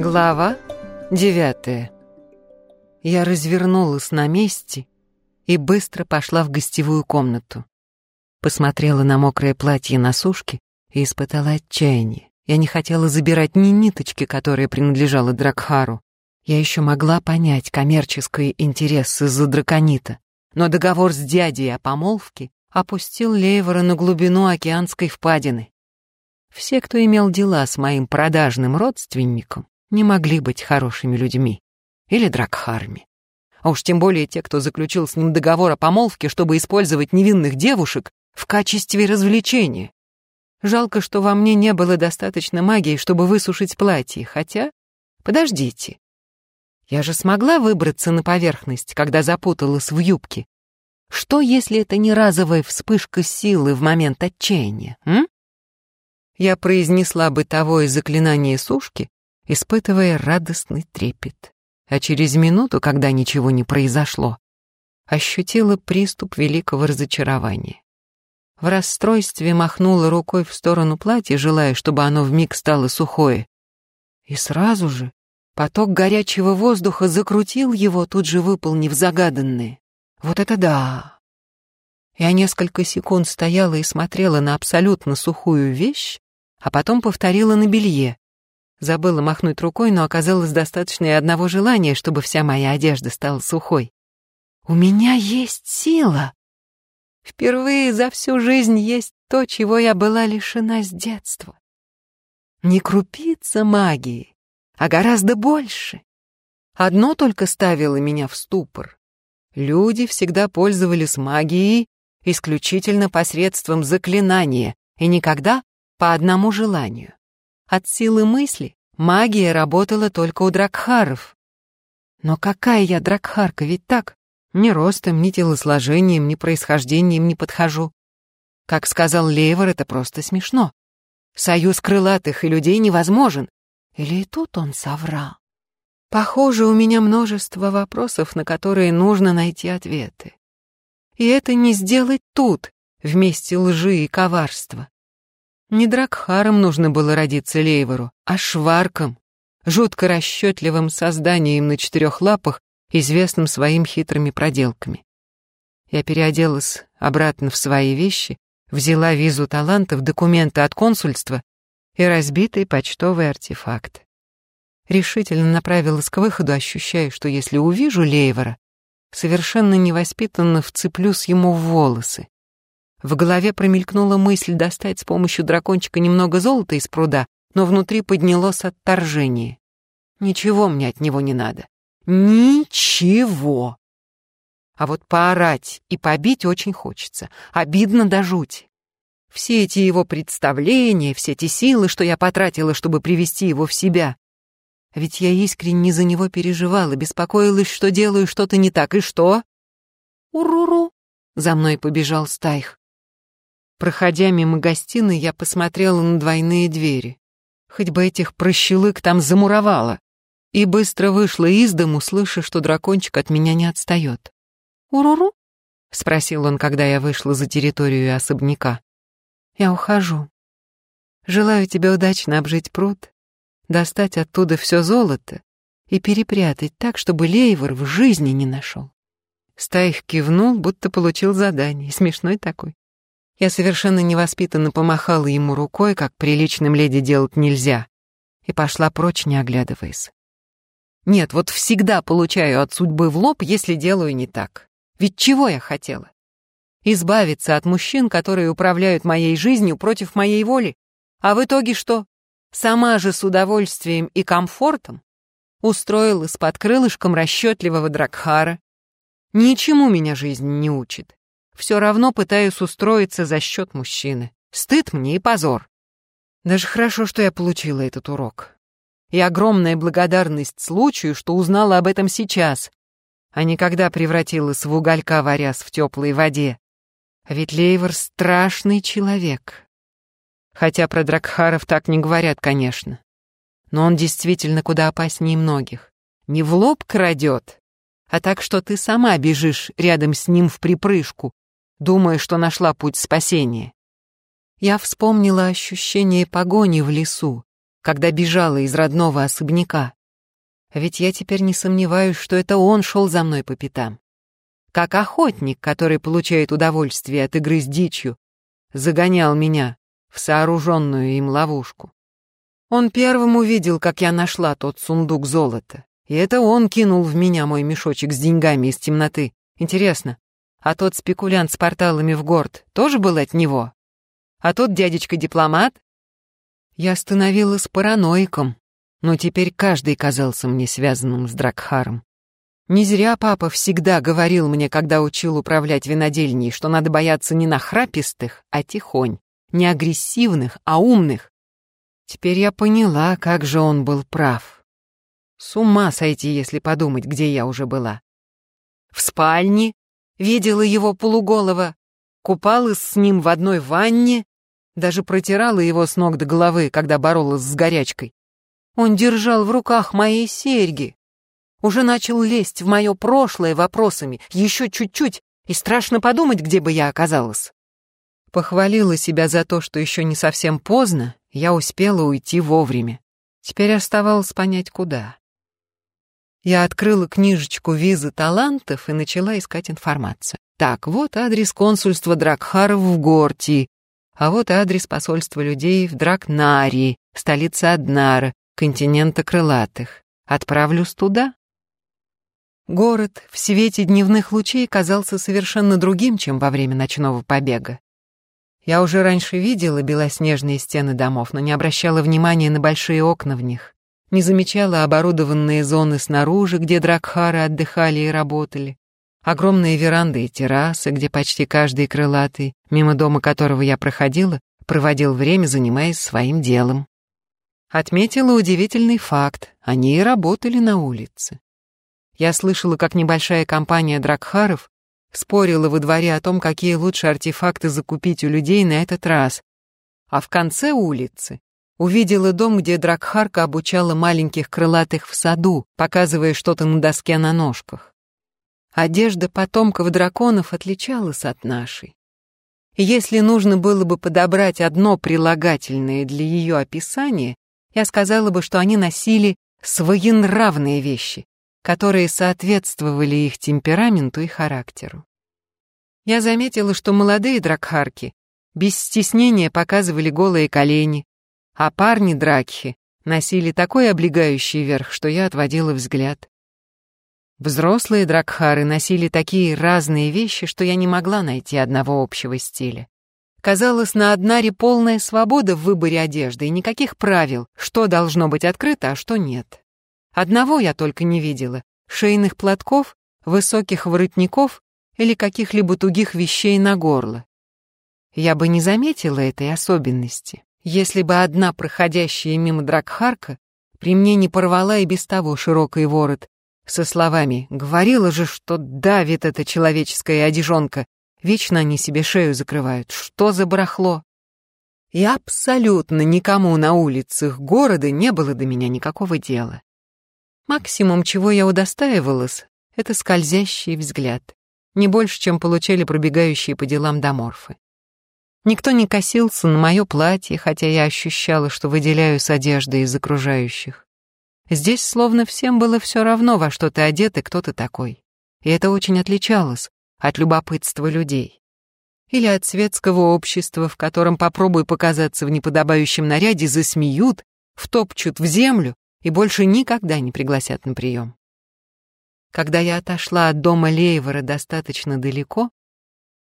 Глава девятая. Я развернулась на месте и быстро пошла в гостевую комнату. Посмотрела на мокрое платье на сушке и испытала отчаяние. Я не хотела забирать ни ниточки, которая принадлежала Дракхару. Я еще могла понять коммерческий интерес из-за драконита, но договор с дядей о помолвке опустил Лейвора на глубину океанской впадины. Все, кто имел дела с моим продажным родственником, не могли быть хорошими людьми или дракхарми. А уж тем более те, кто заключил с ним договор о помолвке, чтобы использовать невинных девушек в качестве развлечения. Жалко, что во мне не было достаточно магии, чтобы высушить платье, хотя... Подождите. Я же смогла выбраться на поверхность, когда запуталась в юбке. Что, если это не разовая вспышка силы в момент отчаяния, м? Я произнесла бытовое заклинание сушки, испытывая радостный трепет. А через минуту, когда ничего не произошло, ощутила приступ великого разочарования. В расстройстве махнула рукой в сторону платья, желая, чтобы оно вмиг стало сухое. И сразу же поток горячего воздуха закрутил его, тут же выполнив загаданное. Вот это да! Я несколько секунд стояла и смотрела на абсолютно сухую вещь, а потом повторила на белье. Забыла махнуть рукой, но оказалось достаточно и одного желания, чтобы вся моя одежда стала сухой. «У меня есть сила!» Впервые за всю жизнь есть то, чего я была лишена с детства. Не крупица магии, а гораздо больше. Одно только ставило меня в ступор. Люди всегда пользовались магией исключительно посредством заклинания и никогда по одному желанию. От силы мысли магия работала только у дракхаров. Но какая я дракхарка, ведь так? Ни ростом, ни телосложением, ни происхождением не подхожу. Как сказал Лейвор, это просто смешно. Союз крылатых и людей невозможен. Или и тут он соврал? Похоже, у меня множество вопросов, на которые нужно найти ответы. И это не сделать тут, вместе лжи и коварства. Не Дракхаром нужно было родиться Лейвору, а Шварком, жутко расчетливым созданием на четырех лапах, известным своим хитрыми проделками. Я переоделась обратно в свои вещи, взяла визу талантов, документы от консульства и разбитый почтовый артефакт. Решительно направилась к выходу, ощущая, что если увижу Лейвора, совершенно невоспитанно вцеплюсь ему в волосы. В голове промелькнула мысль достать с помощью дракончика немного золота из пруда, но внутри поднялось отторжение. Ничего мне от него не надо. Ничего. А вот поорать и побить очень хочется. Обидно до жути. Все эти его представления, все эти силы, что я потратила, чтобы привести его в себя. Ведь я искренне за него переживала, беспокоилась, что делаю что-то не так. И что? Уруру! За мной побежал Стайх. Проходя мимо гостиной, я посмотрела на двойные двери. Хоть бы этих прощелык там замуровала. И быстро вышла из дому, слыша, что дракончик от меня не отстает. «Уруру?» — спросил он, когда я вышла за территорию особняка. «Я ухожу. Желаю тебе удачно обжить пруд, достать оттуда все золото и перепрятать так, чтобы Лейвор в жизни не нашел». Стаих кивнул, будто получил задание, смешной такой. Я совершенно невоспитанно помахала ему рукой, как приличным леди делать нельзя, и пошла прочь, не оглядываясь. Нет, вот всегда получаю от судьбы в лоб, если делаю не так. Ведь чего я хотела? Избавиться от мужчин, которые управляют моей жизнью против моей воли. А в итоге что? Сама же с удовольствием и комфортом устроилась под крылышком расчетливого Дракхара. Ничему меня жизнь не учит все равно пытаюсь устроиться за счет мужчины. Стыд мне и позор. Даже хорошо, что я получила этот урок. И огромная благодарность случаю, что узнала об этом сейчас, а не когда превратилась в уголька, варясь в теплой воде. Ведь Лейвор — страшный человек. Хотя про Дракхаров так не говорят, конечно. Но он действительно куда опаснее многих. Не в лоб крадет, а так, что ты сама бежишь рядом с ним в припрыжку, думая, что нашла путь спасения. Я вспомнила ощущение погони в лесу, когда бежала из родного особняка. Ведь я теперь не сомневаюсь, что это он шел за мной по пятам. Как охотник, который получает удовольствие от игры с дичью, загонял меня в сооруженную им ловушку. Он первым увидел, как я нашла тот сундук золота, и это он кинул в меня мой мешочек с деньгами из темноты. Интересно, а тот спекулянт с порталами в город тоже был от него? А тот дядечка-дипломат? Я становилась параноиком, но теперь каждый казался мне связанным с Дракхаром. Не зря папа всегда говорил мне, когда учил управлять винодельней, что надо бояться не нахрапистых, а тихонь, не агрессивных, а умных. Теперь я поняла, как же он был прав. С ума сойти, если подумать, где я уже была. В спальне, видела его полуголого, купалась с ним в одной ванне, даже протирала его с ног до головы, когда боролась с горячкой. Он держал в руках мои серьги. Уже начал лезть в мое прошлое вопросами, еще чуть-чуть, и страшно подумать, где бы я оказалась. Похвалила себя за то, что еще не совсем поздно, я успела уйти вовремя. Теперь оставалось понять, куда. Я открыла книжечку визы талантов и начала искать информацию. Так, вот адрес консульства Дракхаров в Гортии, а вот адрес посольства людей в Дракнарии, столице Аднара, континента крылатых. Отправлюсь туда. Город в свете дневных лучей казался совершенно другим, чем во время ночного побега. Я уже раньше видела белоснежные стены домов, но не обращала внимания на большие окна в них, не замечала оборудованные зоны снаружи, где дракхары отдыхали и работали, огромные веранды и террасы, где почти каждый крылатый, мимо дома которого я проходила, проводил время, занимаясь своим делом. Отметила удивительный факт. Они и работали на улице. Я слышала, как небольшая компания дракхаров спорила во дворе о том, какие лучше артефакты закупить у людей на этот раз. А в конце улицы увидела дом, где дракхарка обучала маленьких крылатых в саду, показывая что-то на доске на ножках. Одежда потомков драконов отличалась от нашей. Если нужно было бы подобрать одно прилагательное для ее описания, я сказала бы, что они носили своенравные вещи, которые соответствовали их темпераменту и характеру. Я заметила, что молодые дракхарки без стеснения показывали голые колени, а парни дракхи носили такой облегающий верх, что я отводила взгляд. Взрослые дракхары носили такие разные вещи, что я не могла найти одного общего стиля. Казалось, на Однаре полная свобода в выборе одежды и никаких правил, что должно быть открыто, а что нет. Одного я только не видела — шейных платков, высоких воротников или каких-либо тугих вещей на горло. Я бы не заметила этой особенности, если бы одна проходящая мимо Дракхарка при мне не порвала и без того широкий ворот, со словами «Говорила же, что давит эта человеческая одежонка, Вечно они себе шею закрывают. Что за барахло? И абсолютно никому на улицах города не было до меня никакого дела. Максимум, чего я удостаивалась, это скользящий взгляд. Не больше, чем получали пробегающие по делам доморфы. Никто не косился на мое платье, хотя я ощущала, что выделяюсь одеждой из окружающих. Здесь словно всем было все равно, во что ты одет и кто ты такой. И это очень отличалось от любопытства людей. Или от светского общества, в котором попробуй показаться в неподобающем наряде, засмеют, втопчут в землю и больше никогда не пригласят на прием. Когда я отошла от дома Лейвора достаточно далеко,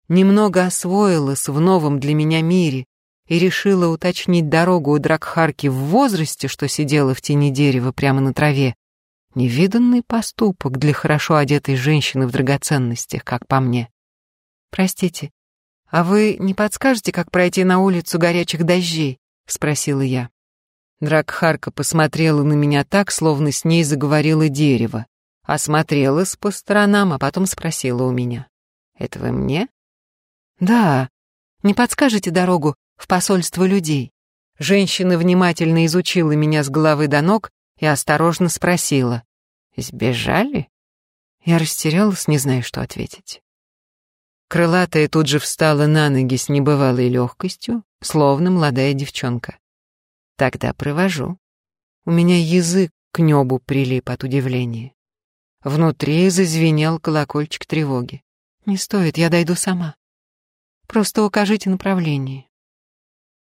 немного освоилась в новом для меня мире и решила уточнить дорогу у Дракхарки в возрасте, что сидела в тени дерева прямо на траве, Невиданный поступок для хорошо одетой женщины в драгоценностях, как по мне. Простите, а вы не подскажете, как пройти на улицу горячих дождей? Спросила я. Дракхарка посмотрела на меня так, словно с ней заговорило дерево. Осмотрелась по сторонам, а потом спросила у меня. «Это вы мне?» «Да. Не подскажете дорогу в посольство людей?» Женщина внимательно изучила меня с головы до ног и осторожно спросила. «Сбежали?» Я растерялась, не зная, что ответить. Крылатая тут же встала на ноги с небывалой легкостью, словно молодая девчонка. «Тогда провожу», У меня язык к небу прилип от удивления. Внутри зазвенел колокольчик тревоги. «Не стоит, я дойду сама. Просто укажите направление».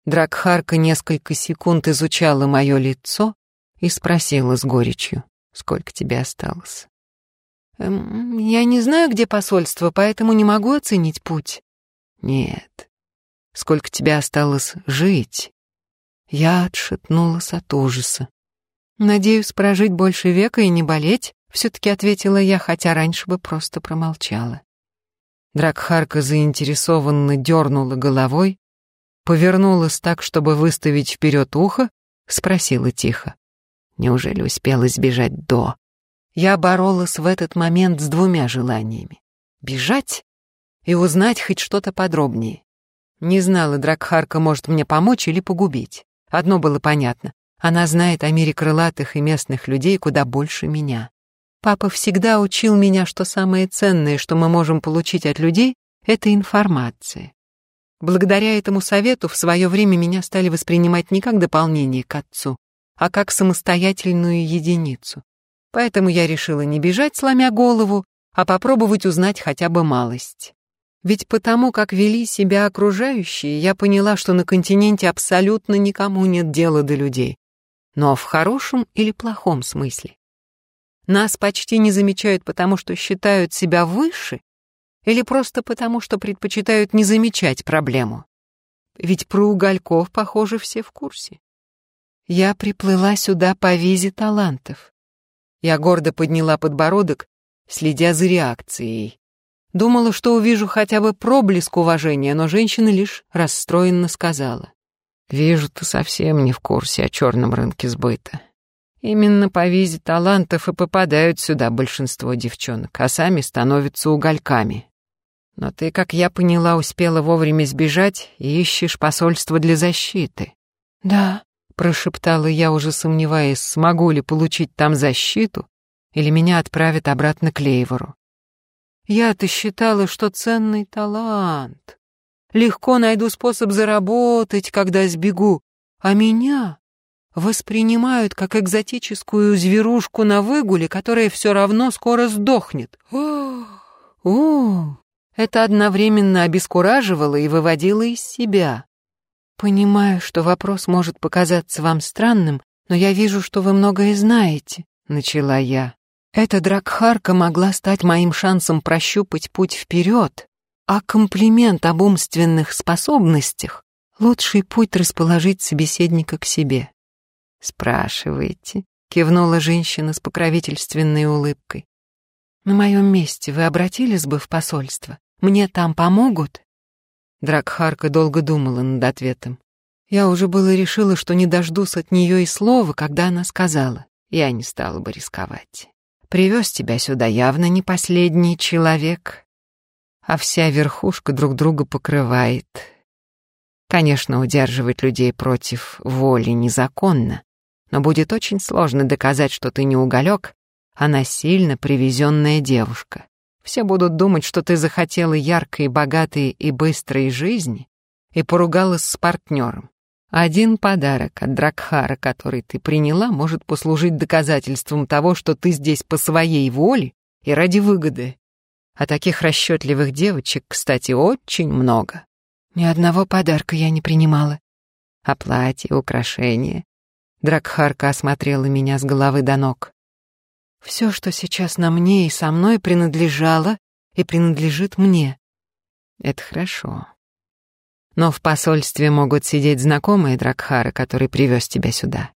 Дракхарка несколько секунд изучала мое лицо и спросила с горечью, «Сколько тебе осталось?» эм, «Я не знаю, где посольство, поэтому не могу оценить путь». «Нет. Сколько тебе осталось жить?» Я отшатнулась от ужаса. «Надеюсь прожить больше века и не болеть», — все-таки ответила я, хотя раньше бы просто промолчала. Дракхарка заинтересованно дернула головой, повернулась так, чтобы выставить вперед ухо, спросила тихо. Неужели успела сбежать до? Я боролась в этот момент с двумя желаниями. Бежать и узнать хоть что-то подробнее. Не знала, Дракхарка может мне помочь или погубить. Одно было понятно. Она знает о мире крылатых и местных людей куда больше меня. Папа всегда учил меня, что самое ценное, что мы можем получить от людей, это информация. Благодаря этому совету в свое время меня стали воспринимать не как дополнение к отцу, а как самостоятельную единицу. Поэтому я решила не бежать, сломя голову, а попробовать узнать хотя бы малость. Ведь потому, как вели себя окружающие, я поняла, что на континенте абсолютно никому нет дела до людей. Но в хорошем или плохом смысле. Нас почти не замечают, потому что считают себя выше, или просто потому, что предпочитают не замечать проблему. Ведь про угольков, похоже, все в курсе. Я приплыла сюда по визе талантов. Я гордо подняла подбородок, следя за реакцией. Думала, что увижу хотя бы проблеск уважения, но женщина лишь расстроенно сказала. «Вижу, ты совсем не в курсе о черном рынке сбыта. Именно по визе талантов и попадают сюда большинство девчонок, а сами становятся угольками. Но ты, как я поняла, успела вовремя сбежать и ищешь посольство для защиты». «Да», — прошептала я, уже сомневаясь, смогу ли получить там защиту, или меня отправят обратно к Лейвору. Я-то считала, что ценный талант. Легко найду способ заработать, когда сбегу. А меня воспринимают как экзотическую зверушку на выгуле, которая все равно скоро сдохнет. О, о, это одновременно обескураживало и выводило из себя. Понимаю, что вопрос может показаться вам странным, но я вижу, что вы многое знаете, начала я. Эта Дракхарка могла стать моим шансом прощупать путь вперед, а комплимент об умственных способностях — лучший путь расположить собеседника к себе. «Спрашиваете?» — кивнула женщина с покровительственной улыбкой. «На моем месте вы обратились бы в посольство? Мне там помогут?» Дракхарка долго думала над ответом. Я уже было решила, что не дождусь от нее и слова, когда она сказала. Я не стала бы рисковать. Привез тебя сюда явно не последний человек, а вся верхушка друг друга покрывает. Конечно, удерживать людей против воли незаконно, но будет очень сложно доказать, что ты не уголек, а насильно привезенная девушка. Все будут думать, что ты захотела яркой, богатой и быстрой жизни и поругалась с партнером. Один подарок от Дракхара, который ты приняла, может послужить доказательством того, что ты здесь по своей воле и ради выгоды. А таких расчетливых девочек, кстати, очень много. Ни одного подарка я не принимала. А платье, украшения. Дракхарка осмотрела меня с головы до ног. Все, что сейчас на мне и со мной, принадлежало и принадлежит мне. Это хорошо. Но в посольстве могут сидеть знакомые Дракхара, который привез тебя сюда.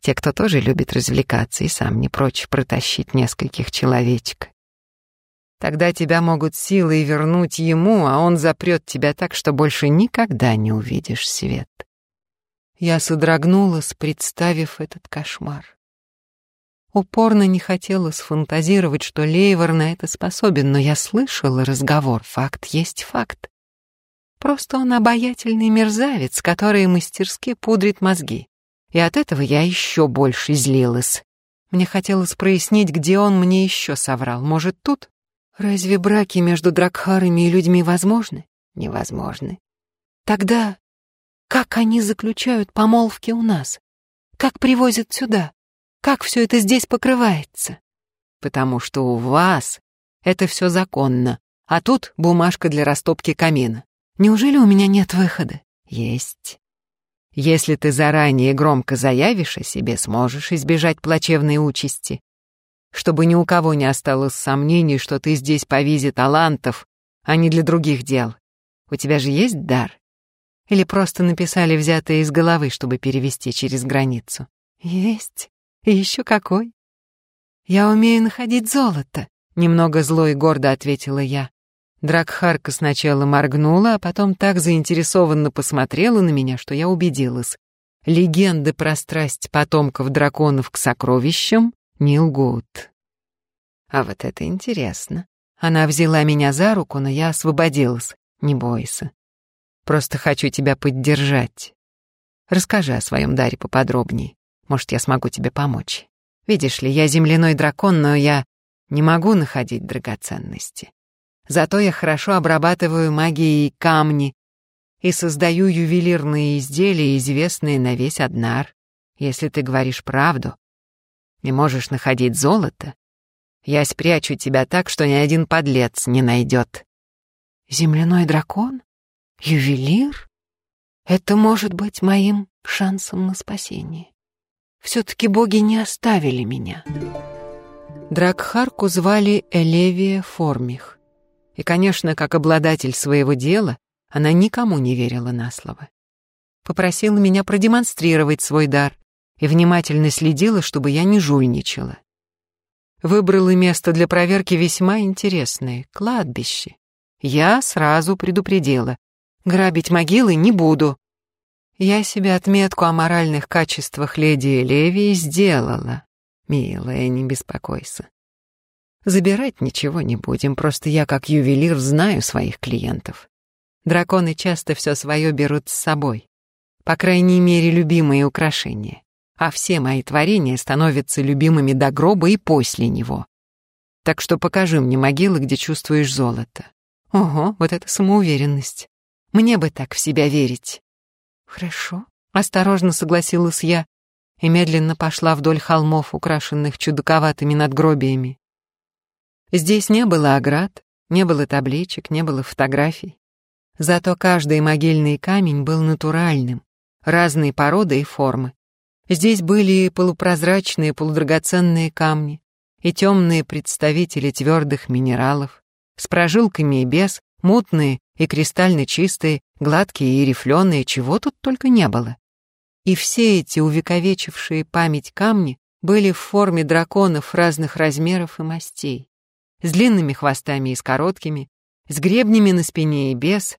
Те, кто тоже любит развлекаться и сам не прочь протащить нескольких человечек. Тогда тебя могут силой вернуть ему, а он запрет тебя так, что больше никогда не увидишь свет. Я содрогнулась, представив этот кошмар. Упорно не хотела сфантазировать, что Лейвор на это способен, но я слышала разговор, факт есть факт. Просто он обаятельный мерзавец, который мастерски пудрит мозги. И от этого я еще больше злилась. Мне хотелось прояснить, где он мне еще соврал. Может, тут? Разве браки между Дракхарами и людьми возможны? Невозможны. Тогда как они заключают помолвки у нас? Как привозят сюда? Как все это здесь покрывается? Потому что у вас это все законно, а тут бумажка для растопки камина. Неужели у меня нет выхода? Есть. Если ты заранее громко заявишь о себе, сможешь избежать плачевной участи. Чтобы ни у кого не осталось сомнений, что ты здесь по визе талантов, а не для других дел. У тебя же есть дар? Или просто написали взятое из головы, чтобы перевести через границу? Есть. И еще какой. Я умею находить золото, немного зло и гордо ответила я. Дракхарка сначала моргнула, а потом так заинтересованно посмотрела на меня, что я убедилась. Легенды про страсть потомков драконов к сокровищам не лгут. А вот это интересно. Она взяла меня за руку, но я освободилась. Не бойся. Просто хочу тебя поддержать. Расскажи о своем даре поподробнее. Может, я смогу тебе помочь. Видишь ли, я земляной дракон, но я не могу находить драгоценности. Зато я хорошо обрабатываю магией камни и создаю ювелирные изделия, известные на весь Аднар. Если ты говоришь правду и можешь находить золото, я спрячу тебя так, что ни один подлец не найдет. Земляной дракон? Ювелир? Это может быть моим шансом на спасение. Все-таки боги не оставили меня. Дракхарку звали Элевия Формих. И, конечно, как обладатель своего дела, она никому не верила на слово. Попросила меня продемонстрировать свой дар и внимательно следила, чтобы я не жульничала. Выбрала место для проверки весьма интересное — кладбище. Я сразу предупредила. Грабить могилы не буду. Я себе отметку о моральных качествах леди Левии сделала. Милая, не беспокойся. Забирать ничего не будем, просто я как ювелир знаю своих клиентов. Драконы часто все свое берут с собой. По крайней мере, любимые украшения. А все мои творения становятся любимыми до гроба и после него. Так что покажи мне могилы, где чувствуешь золото. Ого, вот это самоуверенность. Мне бы так в себя верить. «Хорошо», — осторожно согласилась я и медленно пошла вдоль холмов, украшенных чудаковатыми надгробиями. Здесь не было оград, не было табличек, не было фотографий. Зато каждый могильный камень был натуральным, разной породы и формы. Здесь были и полупрозрачные полудрагоценные камни, и темные представители твердых минералов, с прожилками и без, мутные и кристально чистые, гладкие и рифленые, чего тут только не было. И все эти увековечившие память камни были в форме драконов разных размеров и мастей, с длинными хвостами и с короткими, с гребнями на спине и без,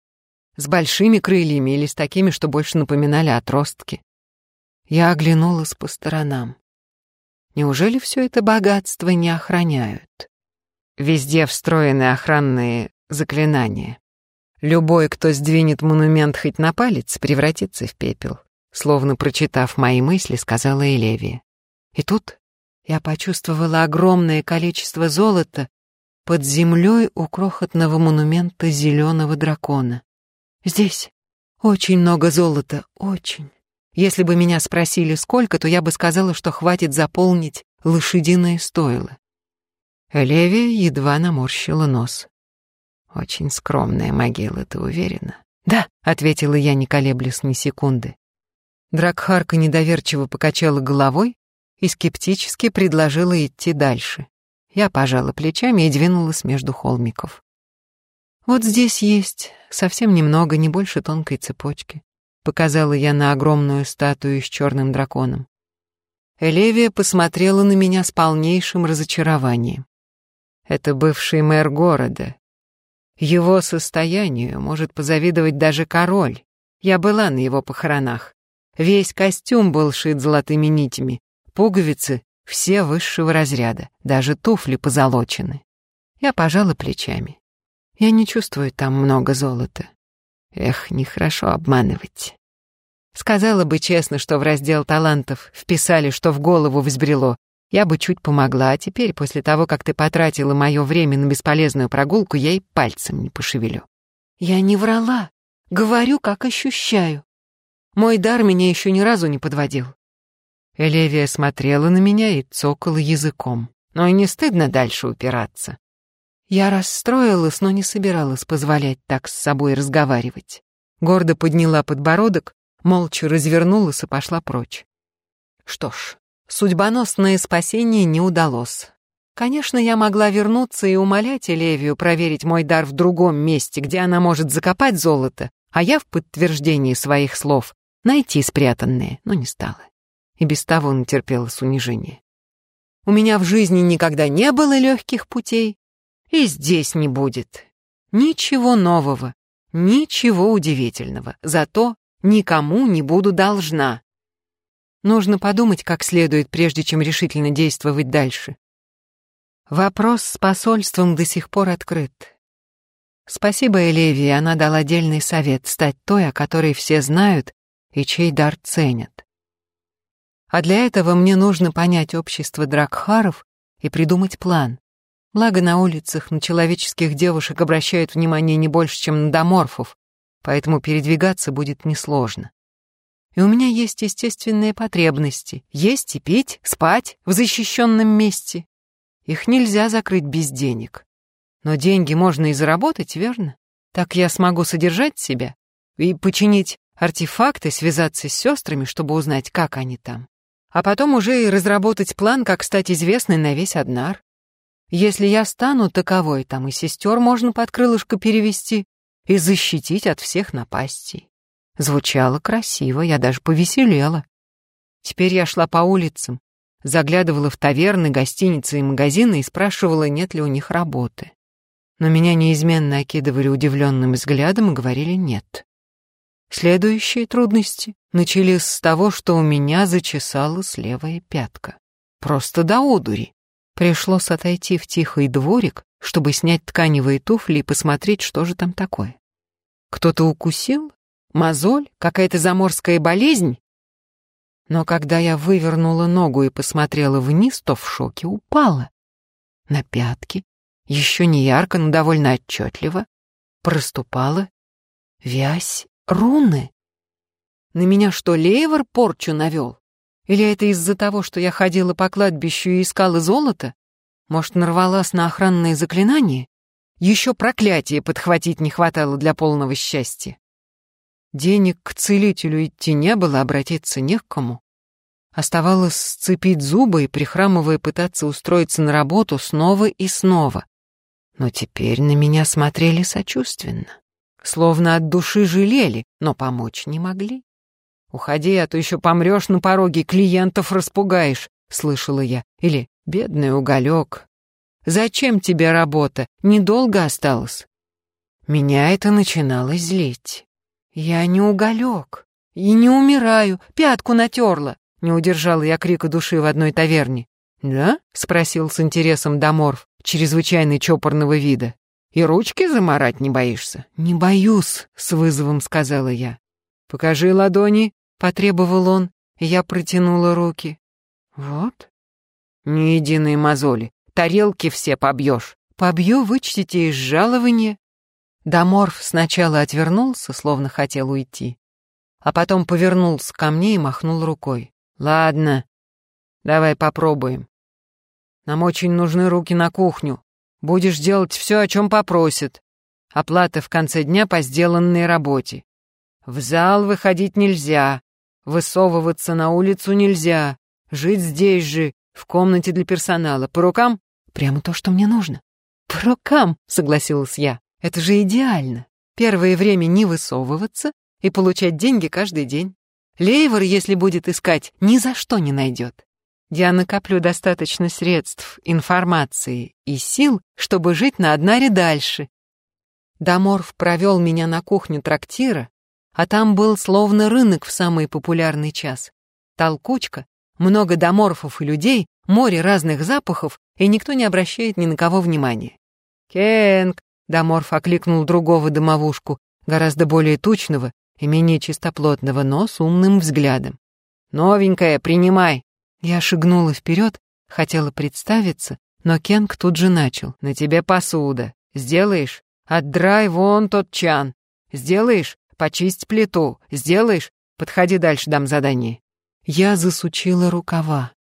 с большими крыльями или с такими, что больше напоминали отростки. Я оглянулась по сторонам. Неужели все это богатство не охраняют? Везде встроены охранные заклинания. Любой, кто сдвинет монумент хоть на палец, превратится в пепел. Словно прочитав мои мысли, сказала Элевия. И тут я почувствовала огромное количество золота под землей у крохотного монумента зеленого дракона. Здесь очень много золота, очень. Если бы меня спросили, сколько, то я бы сказала, что хватит заполнить лошадиное стойло. Элевия едва наморщила нос. Очень скромная могила, ты уверена? Да, ответила я, не колеблясь ни секунды. Дракхарка недоверчиво покачала головой и скептически предложила идти дальше. Я пожала плечами и двинулась между холмиков. Вот здесь есть совсем немного, не больше тонкой цепочки. Показала я на огромную статую с черным драконом. Элевия посмотрела на меня с полнейшим разочарованием. Это бывший мэр города, его состоянию может позавидовать даже король. Я была на его похоронах. Весь костюм был шит золотыми нитями, пуговицы все высшего разряда, даже туфли позолочены. Я пожала плечами. Я не чувствую там много золота. Эх, нехорошо обманывать. Сказала бы честно, что в раздел талантов вписали, что в голову взбрело, я бы чуть помогла, а теперь, после того, как ты потратила мое время на бесполезную прогулку, я и пальцем не пошевелю. Я не врала. Говорю, как ощущаю. Мой дар меня еще ни разу не подводил. Элевия смотрела на меня и цокала языком. Но и не стыдно дальше упираться. Я расстроилась, но не собиралась позволять так с собой разговаривать. Гордо подняла подбородок, молча развернулась и пошла прочь. Что ж, судьбоносное спасение не удалось. Конечно, я могла вернуться и умолять Элевию проверить мой дар в другом месте, где она может закопать золото, а я в подтверждении своих слов найти спрятанные, но не стала. И без того натерпелась унижение. У меня в жизни никогда не было легких путей, и здесь не будет. Ничего нового, ничего удивительного, зато никому не буду должна. Нужно подумать как следует, прежде чем решительно действовать дальше. Вопрос с посольством до сих пор открыт. Спасибо Элевии, она дала отдельный совет стать той, о которой все знают и чей дар ценят. А для этого мне нужно понять общество Дракхаров и придумать план. Благо на улицах на человеческих девушек обращают внимание не больше, чем на доморфов, поэтому передвигаться будет несложно и у меня есть естественные потребности — есть и пить, спать в защищенном месте. Их нельзя закрыть без денег. Но деньги можно и заработать, верно? Так я смогу содержать себя и починить артефакты, связаться с сестрами, чтобы узнать, как они там. А потом уже и разработать план, как стать известной на весь Однар. Если я стану таковой, там и сестер можно под крылышко перевести и защитить от всех напастей. Звучало красиво, я даже повеселела. Теперь я шла по улицам, заглядывала в таверны, гостиницы и магазины и спрашивала, нет ли у них работы. Но меня неизменно окидывали удивленным взглядом и говорили «нет». Следующие трудности начались с того, что у меня зачесалась левая пятка. Просто до одури. Пришлось отойти в тихий дворик, чтобы снять тканевые туфли и посмотреть, что же там такое. Кто-то укусил Мозоль? Какая-то заморская болезнь? Но когда я вывернула ногу и посмотрела вниз, то в шоке упала. На пятки, еще не ярко, но довольно отчетливо, проступала вязь руны. На меня что, Лейвор порчу навел? Или это из-за того, что я ходила по кладбищу и искала золото? Может, нарвалась на охранные заклинания? Еще проклятие подхватить не хватало для полного счастья. Денег к целителю идти не было, обратиться не к кому. Оставалось сцепить зубы и, прихрамывая, пытаться устроиться на работу снова и снова. Но теперь на меня смотрели сочувственно. Словно от души жалели, но помочь не могли. «Уходи, а то еще помрешь на пороге, клиентов распугаешь», — слышала я. Или «Бедный уголек, зачем тебе работа? Недолго осталось». Меня это начинало злить. «Я не уголек и не умираю, пятку натерла!» Не удержала я крика души в одной таверне. «Да?» — спросил с интересом Даморф, чрезвычайно чопорного вида. «И ручки заморать не боишься?» «Не боюсь», — с вызовом сказала я. «Покажи ладони», — потребовал он, я протянула руки. «Вот». «Ни единой мозоли, тарелки все побьешь». «Побью, вычтите из жалования». Даморф сначала отвернулся, словно хотел уйти, а потом повернулся ко мне и махнул рукой. «Ладно, давай попробуем. Нам очень нужны руки на кухню. Будешь делать все, о чем попросят. Оплата в конце дня по сделанной работе. В зал выходить нельзя, высовываться на улицу нельзя, жить здесь же, в комнате для персонала. По рукам? Прямо то, что мне нужно. По рукам, согласилась я. Это же идеально. Первое время не высовываться и получать деньги каждый день. Лейвор, если будет искать, ни за что не найдет. Я накоплю достаточно средств, информации и сил, чтобы жить на однаре дальше. Даморф провел меня на кухню трактира, а там был словно рынок в самый популярный час. Толкучка, много доморфов и людей, море разных запахов, и никто не обращает ни на кого внимания. «Кенг, Даморф окликнул другого домовушку, гораздо более тучного и менее чистоплотного, но с умным взглядом. «Новенькая, принимай!» Я шагнула вперед, хотела представиться, но Кенг тут же начал. «На тебе посуда. Сделаешь? Отдрай вон тот чан. Сделаешь? Почисть плиту. Сделаешь? Подходи дальше, дам задание». Я засучила рукава.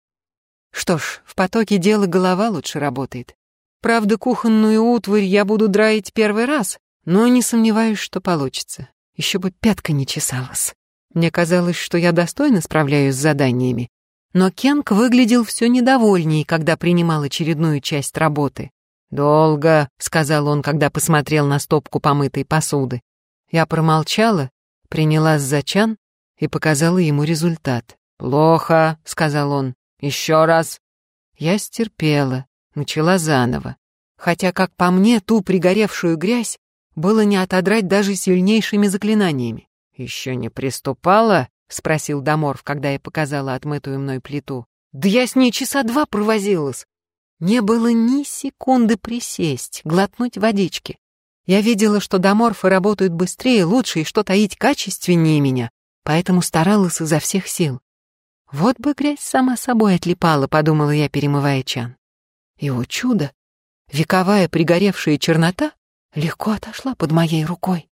Что ж, в потоке дела голова лучше работает. Правда, кухонную утварь я буду драить первый раз, но не сомневаюсь, что получится. Еще бы пятка не чесалась. Мне казалось, что я достойно справляюсь с заданиями. Но Кенк выглядел все недовольней, когда принимал очередную часть работы. «Долго», — сказал он, когда посмотрел на стопку помытой посуды. Я промолчала, принялась за чан и показала ему результат. «Плохо», — сказал он. «Еще раз». Я стерпела, начала заново. Хотя, как по мне, ту пригоревшую грязь было не отодрать даже сильнейшими заклинаниями. «Еще не приступала?» — спросил Доморф, когда я показала отмытую мной плиту. «Да я с ней часа два провозилась!» Не было ни секунды присесть, глотнуть водички. Я видела, что доморфы работают быстрее, лучше и что таить качественнее меня, поэтому старалась изо всех сил. Вот бы грязь сама собой отлипала, подумала я, перемывая чан. И, о чудо, вековая пригоревшая чернота легко отошла под моей рукой.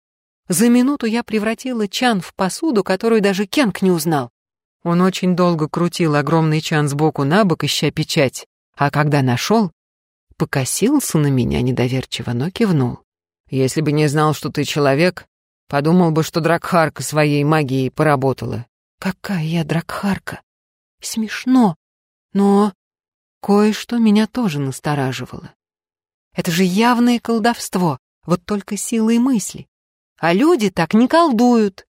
За минуту я превратила чан в посуду, которую даже Кенк не узнал. Он очень долго крутил огромный чан сбоку на бок, ища печать, а когда нашел, покосился на меня недоверчиво, но кивнул. «Если бы не знал, что ты человек, подумал бы, что Дракхарка своей магией поработала». «Какая я Дракхарка? Смешно, но кое-что меня тоже настораживало. Это же явное колдовство, вот только силой мысли. А люди так не колдуют.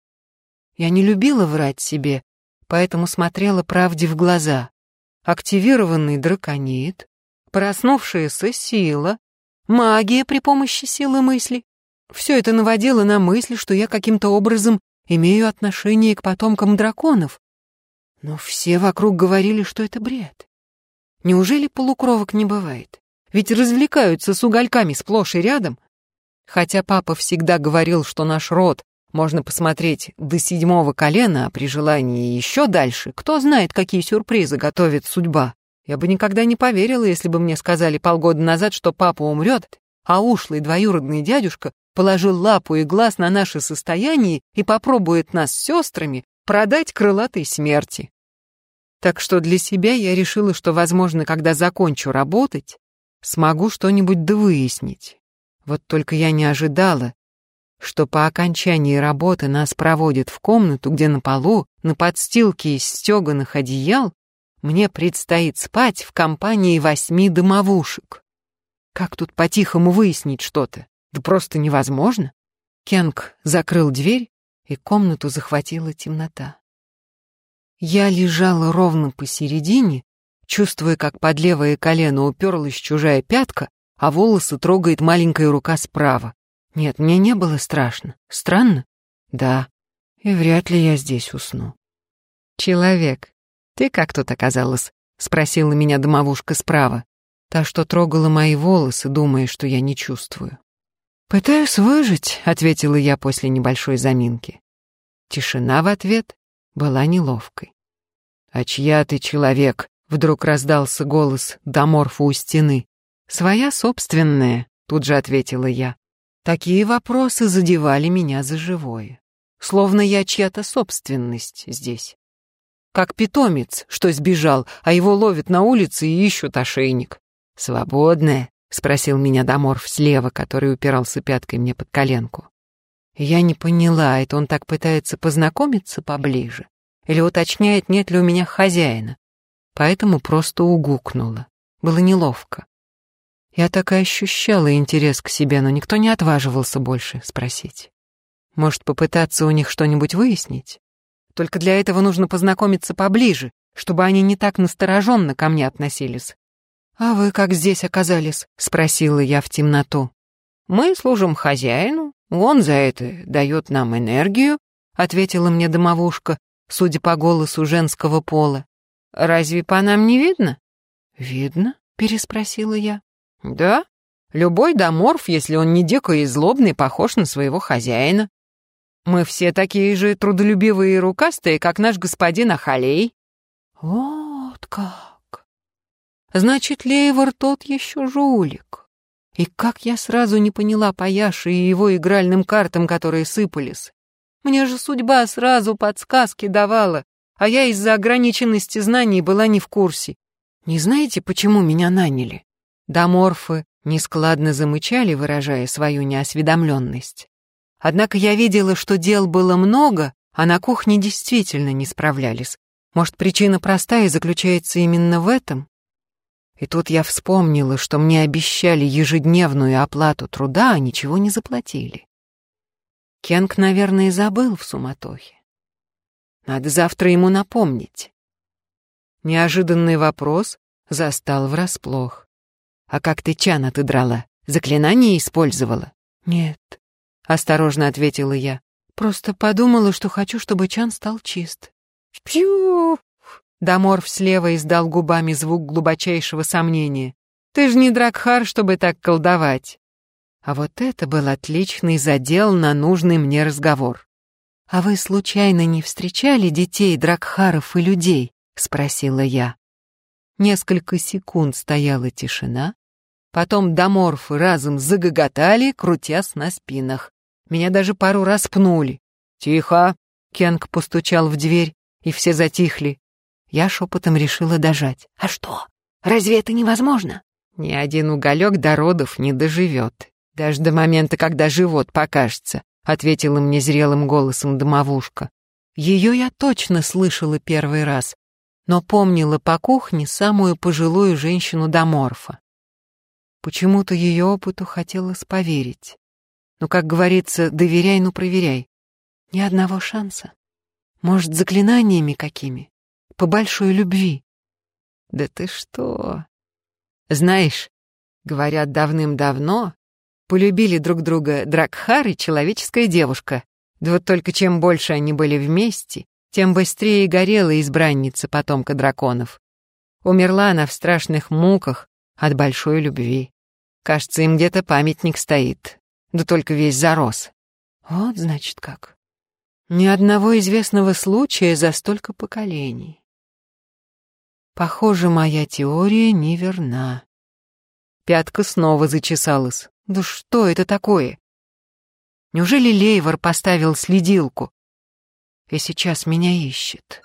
Я не любила врать себе, поэтому смотрела правде в глаза. Активированный драконит, проснувшаяся сила, магия при помощи силы мысли. Все это наводило на мысль, что я каким-то образом имею отношение к потомкам драконов. Но все вокруг говорили, что это бред. Неужели полукровок не бывает? Ведь развлекаются с угольками сплошь и рядом, Хотя папа всегда говорил, что наш род можно посмотреть до седьмого колена, а при желании еще дальше, кто знает, какие сюрпризы готовит судьба. Я бы никогда не поверила, если бы мне сказали полгода назад, что папа умрет, а ушлый двоюродный дядюшка положил лапу и глаз на наше состояние и попробует нас с сестрами продать крылатой смерти. Так что для себя я решила, что, возможно, когда закончу работать, смогу что-нибудь довыяснить. Вот только я не ожидала, что по окончании работы нас проводят в комнату, где на полу, на подстилке из стеганых одеял, мне предстоит спать в компании восьми домовушек. Как тут по-тихому выяснить что-то? Да просто невозможно. Кенг закрыл дверь, и комнату захватила темнота. Я лежала ровно посередине, чувствуя, как под левое колено уперлась чужая пятка, а волосы трогает маленькая рука справа. Нет, мне не было страшно. Странно? Да. И вряд ли я здесь усну. «Человек, ты как тут оказалась?» — спросила меня домовушка справа. Та, что трогала мои волосы, думая, что я не чувствую. «Пытаюсь выжить», — ответила я после небольшой заминки. Тишина в ответ была неловкой. «А чья ты человек?» — вдруг раздался голос Доморфа у стены. «Своя собственная», — тут же ответила я. Такие вопросы задевали меня за живое. Словно я чья-то собственность здесь. Как питомец, что сбежал, а его ловят на улице и ищут ошейник. «Свободная?» — спросил меня Доморф слева, который упирался пяткой мне под коленку. Я не поняла, это он так пытается познакомиться поближе или уточняет, нет ли у меня хозяина. Поэтому просто угукнула. Было неловко. Я так и ощущала интерес к себе, но никто не отваживался больше спросить. Может, попытаться у них что-нибудь выяснить? Только для этого нужно познакомиться поближе, чтобы они не так настороженно ко мне относились. «А вы как здесь оказались?» — спросила я в темноту. «Мы служим хозяину, он за это дает нам энергию», — ответила мне домовушка, судя по голосу женского пола. «Разве по нам не видно?» «Видно?» — переспросила я. Да, любой доморф, если он не дикий и злобный, похож на своего хозяина. Мы все такие же трудолюбивые и рукастые, как наш господин Ахалей. Вот как. Значит, Лейвор тот еще жулик. И как я сразу не поняла по Яше и его игральным картам, которые сыпались. Мне же судьба сразу подсказки давала. а я из-за ограниченности знаний была не в курсе. Не знаете, почему меня наняли? Доморфы нескладно замычали, выражая свою неосведомленность. Однако я видела, что дел было много, а на кухне действительно не справлялись. Может, причина простая заключается именно в этом? И тут я вспомнила, что мне обещали ежедневную оплату труда, а ничего не заплатили. Кенг, наверное, забыл в суматохе. Надо завтра ему напомнить. Неожиданный вопрос застал врасплох. «А как ты чан отыдрала? Заклинание использовала?» «Нет», — осторожно ответила я. «Просто подумала, что хочу, чтобы чан стал чист». «Пью!» Даморф слева издал губами звук глубочайшего сомнения. «Ты же не Дракхар, чтобы так колдовать!» А вот это был отличный задел на нужный мне разговор. «А вы случайно не встречали детей Дракхаров и людей?» — спросила я. Несколько секунд стояла тишина, потом доморфы разом загоготали, крутясь на спинах. Меня даже пару раз пнули. «Тихо!» — Кенг постучал в дверь, и все затихли. Я шепотом решила дожать. «А что? Разве это невозможно?» «Ни один уголек до родов не доживет. Даже до момента, когда живот покажется», — ответила мне зрелым голосом домовушка. Ее я точно слышала первый раз, но помнила по кухне самую пожилую женщину Доморфа. Почему-то ее опыту хотелось поверить. Но, как говорится, доверяй, ну проверяй. Ни одного шанса. Может, заклинаниями какими? По большой любви. Да ты что? Знаешь, говорят, давным-давно полюбили друг друга Дракхар и человеческая девушка. Да вот только чем больше они были вместе, тем быстрее горела избранница потомка драконов. Умерла она в страшных муках от большой любви. Кажется, им где-то памятник стоит, да только весь зарос. Вот, значит, как. Ни одного известного случая за столько поколений. Похоже, моя теория неверна. Пятка снова зачесалась. Да что это такое? Неужели Лейвор поставил следилку и сейчас меня ищет?